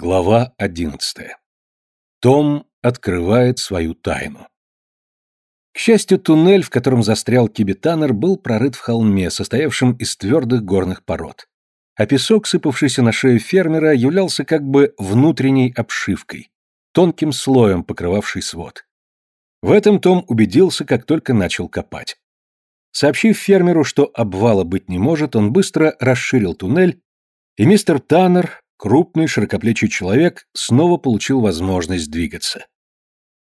Глава одиннадцатая. Том открывает свою тайну. К счастью, туннель, в котором застрял Киби Таннер, был прорыт в холме, состоявшем из твердых горных пород. А песок, сыпавшийся на шею фермера, являлся как бы внутренней обшивкой, тонким слоем, покрывавший свод. В этом Том убедился, как только начал копать. Сообщив фермеру, что обвала быть не может, он быстро расширил туннель, и мистер Таннер, Крупный, широкоплечий человек снова получил возможность двигаться.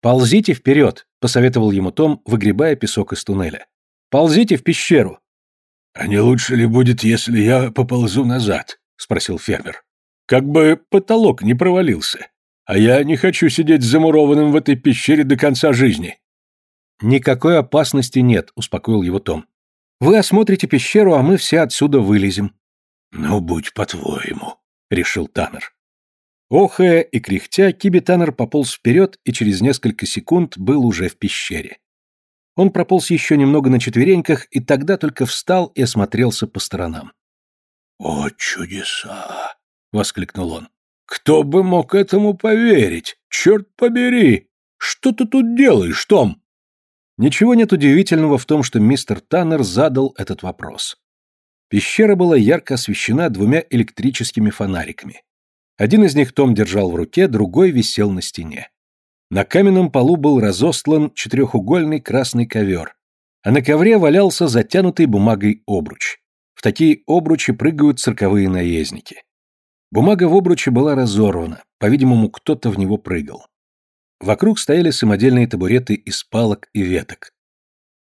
«Ползите вперед», — посоветовал ему Том, выгребая песок из туннеля. «Ползите в пещеру». «А не лучше ли будет, если я поползу назад?» — спросил фермер. «Как бы потолок не провалился. А я не хочу сидеть замурованным в этой пещере до конца жизни». «Никакой опасности нет», — успокоил его Том. «Вы осмотрите пещеру, а мы все отсюда вылезем». «Ну, будь по-твоему», — решил Таннер. Охая и кряхтя, Киби Таннер пополз вперед и через несколько секунд был уже в пещере. Он прополз еще немного на четвереньках и тогда только встал и осмотрелся по сторонам. «О, чудеса!» — воскликнул он. «Кто бы мог этому поверить? Черт побери! Что ты тут делаешь, Том?» Ничего нет удивительного в том, что мистер Таннер задал этот вопрос. Пещера была ярко освещена двумя электрическими фонариками. Один из них Том держал в руке, другой висел на стене. На каменном полу был разостлан четырехугольный красный ковер, а на ковре валялся затянутый бумагой обруч. В такие обручи прыгают цирковые наездники. Бумага в обруче была разорвана, по-видимому, кто-то в него прыгал. Вокруг стояли самодельные табуреты из палок и веток.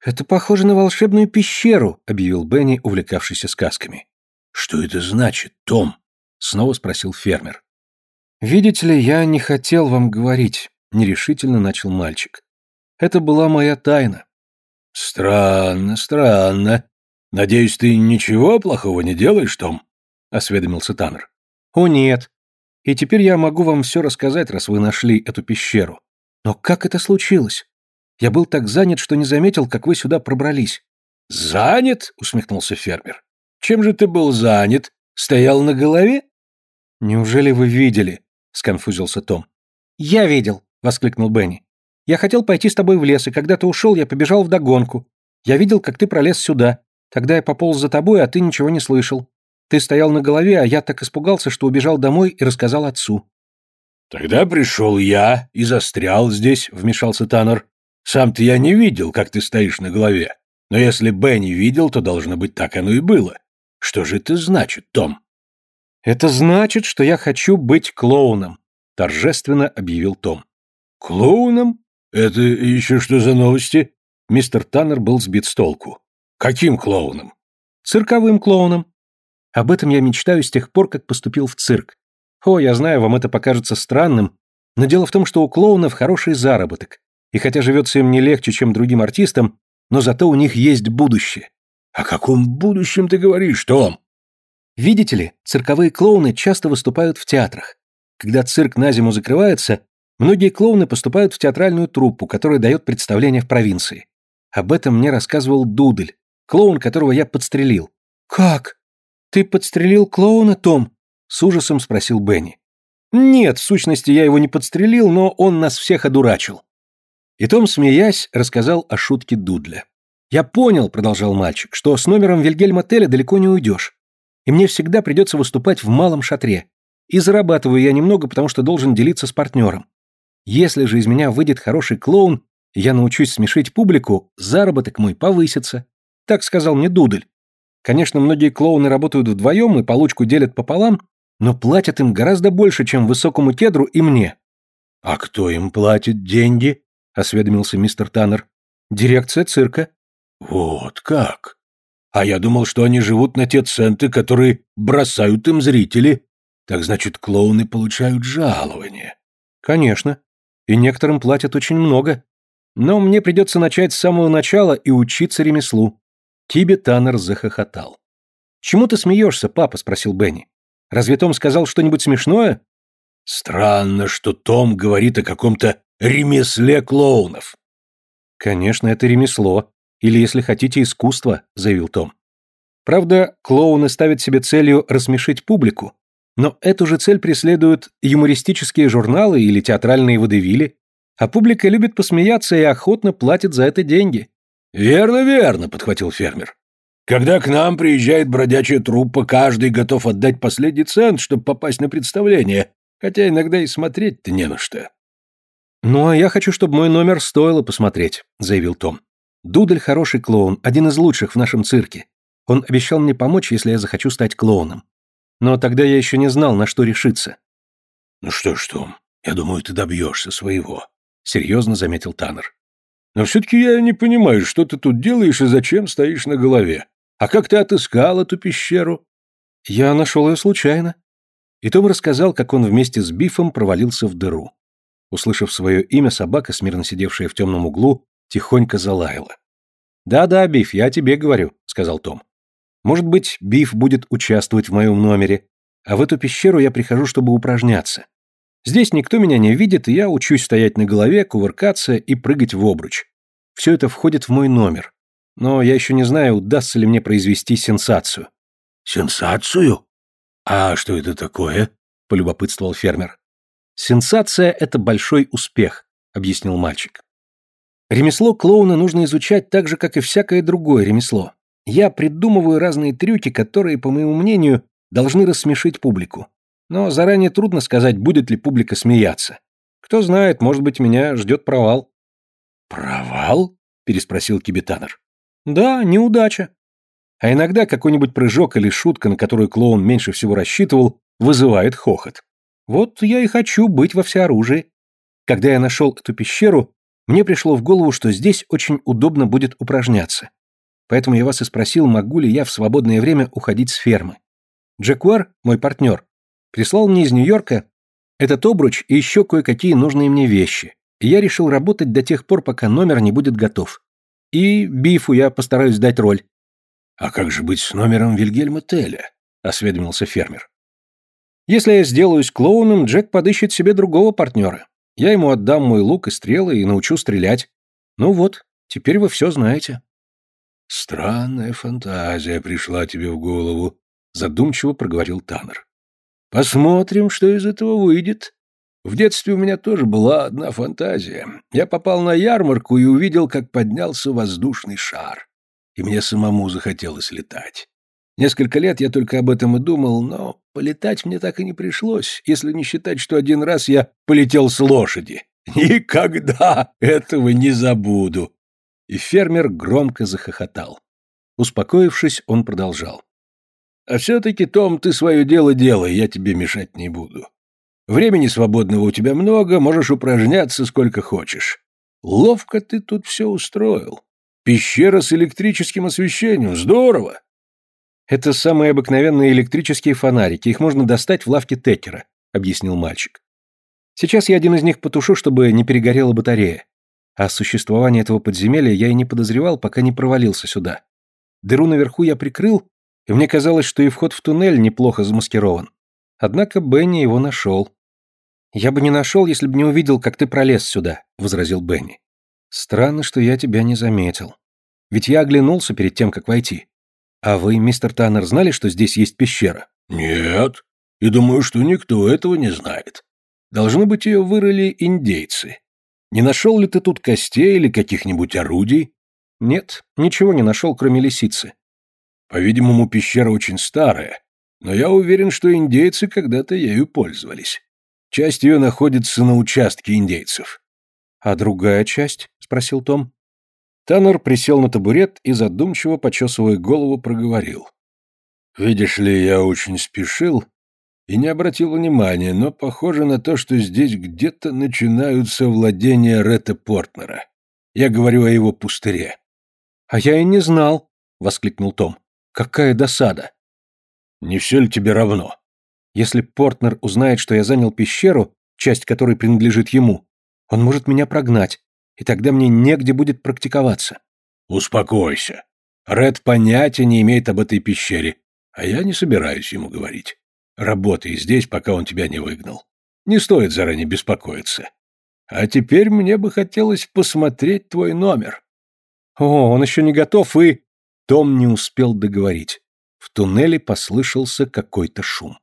«Это похоже на волшебную пещеру», — объявил Бенни, увлекавшийся сказками. «Что это значит, Том?» — снова спросил фермер. «Видите ли, я не хотел вам говорить», — нерешительно начал мальчик. «Это была моя тайна». «Странно, странно. Надеюсь, ты ничего плохого не делаешь, Том?» — осведомился Таннер. «О, нет. И теперь я могу вам все рассказать, раз вы нашли эту пещеру. Но как это случилось? Я был так занят, что не заметил, как вы сюда пробрались». «Занят?» — усмехнулся фермер. «Чем же ты был занят? Стоял на голове?» «Неужели вы видели?» — сконфузился Том. «Я видел», — воскликнул Бенни. «Я хотел пойти с тобой в лес, и когда ты ушел, я побежал вдогонку. Я видел, как ты пролез сюда. Тогда я пополз за тобой, а ты ничего не слышал. Ты стоял на голове, а я так испугался, что убежал домой и рассказал отцу». «Тогда пришел я и застрял здесь», — вмешался Таннер. Сам-то я не видел, как ты стоишь на голове. Но если Бенни видел, то должно быть так оно и было. Что же это значит, Том? Это значит, что я хочу быть клоуном, торжественно объявил Том. Клоуном? Это еще что за новости? Мистер Таннер был сбит с толку. Каким клоуном? Цирковым клоуном. Об этом я мечтаю с тех пор, как поступил в цирк. О, я знаю, вам это покажется странным, но дело в том, что у клоунов хороший заработок, и хотя живется им не легче, чем другим артистам, но зато у них есть будущее. О каком будущем ты говоришь, Том? Видите ли, цирковые клоуны часто выступают в театрах. Когда цирк на зиму закрывается, многие клоуны поступают в театральную труппу, которая дает представление в провинции. Об этом мне рассказывал Дудель, клоун, которого я подстрелил. «Как? Ты подстрелил клоуна, Том?» — с ужасом спросил Бенни. «Нет, в сущности, я его не подстрелил, но он нас всех одурачил. И Том, смеясь, рассказал о шутке Дудля. «Я понял», — продолжал мальчик, — «что с номером Вильгельма Теля далеко не уйдешь. И мне всегда придется выступать в малом шатре. И зарабатываю я немного, потому что должен делиться с партнером. Если же из меня выйдет хороший клоун, и я научусь смешить публику, заработок мой повысится». Так сказал мне Дудль. Конечно, многие клоуны работают вдвоем и получку делят пополам, но платят им гораздо больше, чем высокому кедру и мне. «А кто им платит деньги?» Осведомился мистер Таннер. Дирекция цирка. Вот как? А я думал, что они живут на те центы, которые бросают им зрители. Так значит, клоуны получают жалование. Конечно. И некоторым платят очень много. Но мне придется начать с самого начала и учиться ремеслу. Тиби Таннер захохотал. «Чему ты смеешься, папа?» – спросил Бенни. «Разве Том сказал что-нибудь смешное?» «Странно, что Том говорит о каком-то ремесле клоунов. Конечно, это ремесло, или, если хотите, искусство, заявил Том. Правда, клоуны ставят себе целью рассмешить публику, Но эту же цель преследуют юмористические журналы или театральные водевили, а публика любит посмеяться и охотно платит за это деньги. «Верно, верно», — подхватил фермер. «Когда к нам приезжает бродячая труппа, каждый готов отдать последний цент, чтобы попасть на представление, хотя иногда и смотреть-то не на что». «Ну, а я хочу, чтобы мой номер стоило посмотреть», — заявил Том. «Дудль хороший клоун, один из лучших в нашем цирке. Он обещал мне помочь, если я захочу стать клоуном. Но тогда я еще не знал, на что решиться. «Ну что ж, Том, я думаю, ты добьешься своего», — серьезно заметил Таннер. «Но все-таки я не понимаю, что ты тут делаешь и зачем стоишь на голове. А как ты отыскал эту пещеру?» «Я нашел ее случайно». И Том рассказал, как он вместе с Бифом провалился в дыру. Услышав свое имя, собака, смирно сидевшая в темном углу, тихонько залаяла. «Да-да, Биф, я тебе говорю», — сказал Том. Может быть, Биф будет участвовать в моем номере, а в эту пещеру я прихожу, чтобы упражняться. Здесь никто меня не видит, и я учусь стоять на голове, кувыркаться и прыгать в обруч. Все это входит в мой номер. Но я еще не знаю, удастся ли мне произвести сенсацию. Сенсацию? А что это такое? полюбопытствовал фермер. Сенсация это большой успех, объяснил мальчик. Ремесло клоуна нужно изучать так же, как и всякое другое ремесло. Я придумываю разные трюки, которые, по моему мнению, должны рассмешить публику. Но заранее трудно сказать, будет ли публика смеяться. Кто знает, может быть, меня ждет провал. «Провал?» – переспросил Кибетанер. «Да, неудача. А иногда какой-нибудь прыжок или шутка, на которую клоун меньше всего рассчитывал, вызывает хохот. Вот я и хочу быть во всеоружии. Когда я нашел эту пещеру, мне пришло в голову, что здесь очень удобно будет упражняться. Поэтому я вас и спросил, могу ли я в свободное время уходить с фермы. Джекуар, мой партнер, прислал мне из Нью-Йорка этот обруч и еще кое-какие нужные мне вещи. И я решил работать до тех пор, пока номер не будет готов. И Бифу я постараюсь дать роль. «А как же быть с номером Вильгельма Теля?» — осведомился фермер. «Если я сделаюсь клоуном, Джек подыщет себе другого партнера. Я ему отдам мой лук и стрелы и научу стрелять. Ну вот, теперь вы все знаете». «Странная фантазия пришла тебе в голову», — задумчиво проговорил Таннер. «Посмотрим, что из этого выйдет. В детстве у меня тоже была одна фантазия. Я попал на ярмарку и увидел, как поднялся воздушный шар. И мне самому захотелось летать. Несколько лет я только об этом и думал, но полетать мне так и не пришлось, если не считать, что один раз я полетел с лошади. Никогда этого не забуду и фермер громко захохотал. Успокоившись, он продолжал. «А все-таки, Том, ты свое дело делай, я тебе мешать не буду. Времени свободного у тебя много, можешь упражняться сколько хочешь. Ловко ты тут все устроил. Пещера с электрическим освещением, здорово!» «Это самые обыкновенные электрические фонарики, их можно достать в лавке Текера», — объяснил мальчик. «Сейчас я один из них потушу, чтобы не перегорела батарея. О существовании этого подземелья я и не подозревал, пока не провалился сюда. Дыру наверху я прикрыл, и мне казалось, что и вход в туннель неплохо замаскирован. Однако Бенни его нашел. «Я бы не нашел, если бы не увидел, как ты пролез сюда», — возразил Бенни. «Странно, что я тебя не заметил. Ведь я оглянулся перед тем, как войти. А вы, мистер Таннер, знали, что здесь есть пещера?» «Нет. И думаю, что никто этого не знает. Должно быть, ее вырыли индейцы. Не нашел ли ты тут костей или каких-нибудь орудий? Нет, ничего не нашел, кроме лисицы. По-видимому, пещера очень старая, но я уверен, что индейцы когда-то ею пользовались. Часть ее находится на участке индейцев. А другая часть? спросил Том. Таннер присел на табурет и задумчиво, почесывая голову, проговорил. «Видишь ли, я очень спешил и не обратил внимания, но похоже на то, что здесь где-то начинаются владения Ретта Портнера. Я говорю о его пустыре. «А я и не знал», — воскликнул Том. «Какая досада!» «Не все ли тебе равно?» «Если Портнер узнает, что я занял пещеру, часть которой принадлежит ему, он может меня прогнать, и тогда мне негде будет практиковаться». «Успокойся. Ред понятия не имеет об этой пещере, а я не собираюсь ему говорить. Работай здесь, пока он тебя не выгнал. Не стоит заранее беспокоиться. А теперь мне бы хотелось посмотреть твой номер. О, он еще не готов и... Том не успел договорить. В туннеле послышался какой-то шум.